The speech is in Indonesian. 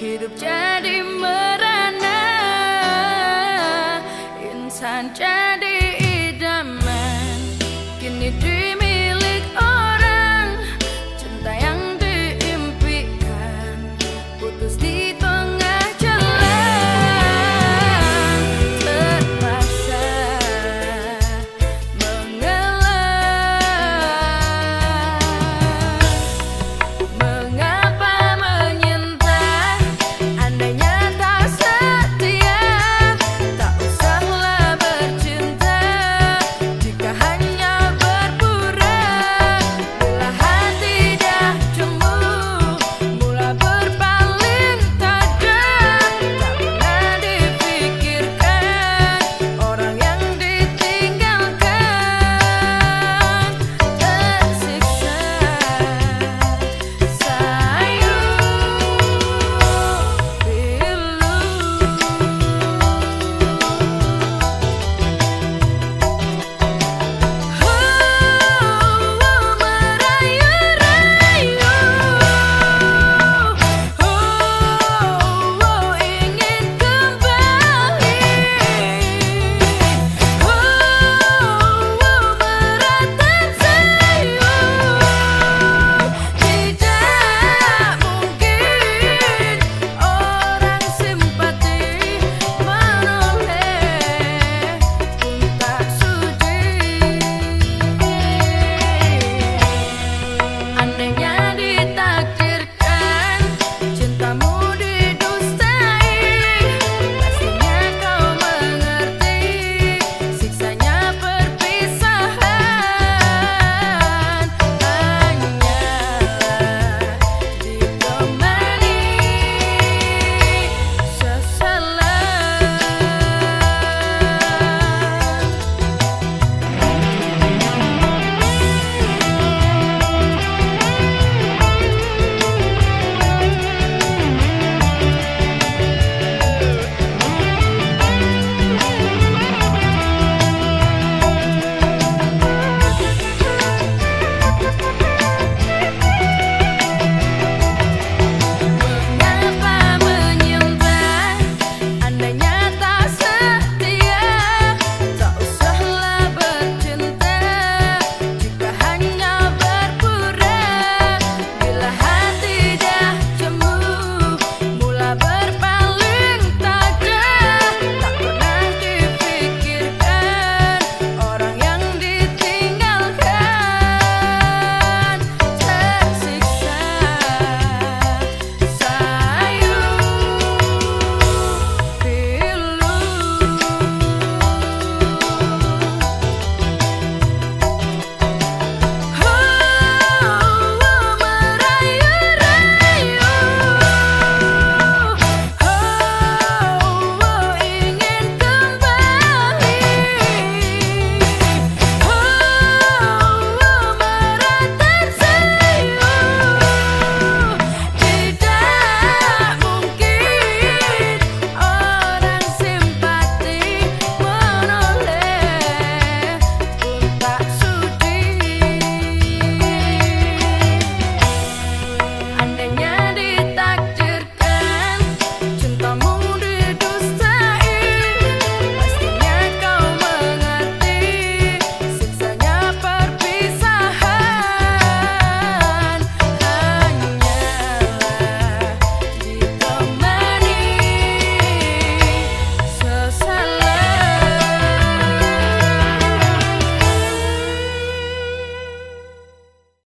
Hidup jadi merana. Insan jadi idaman. Kini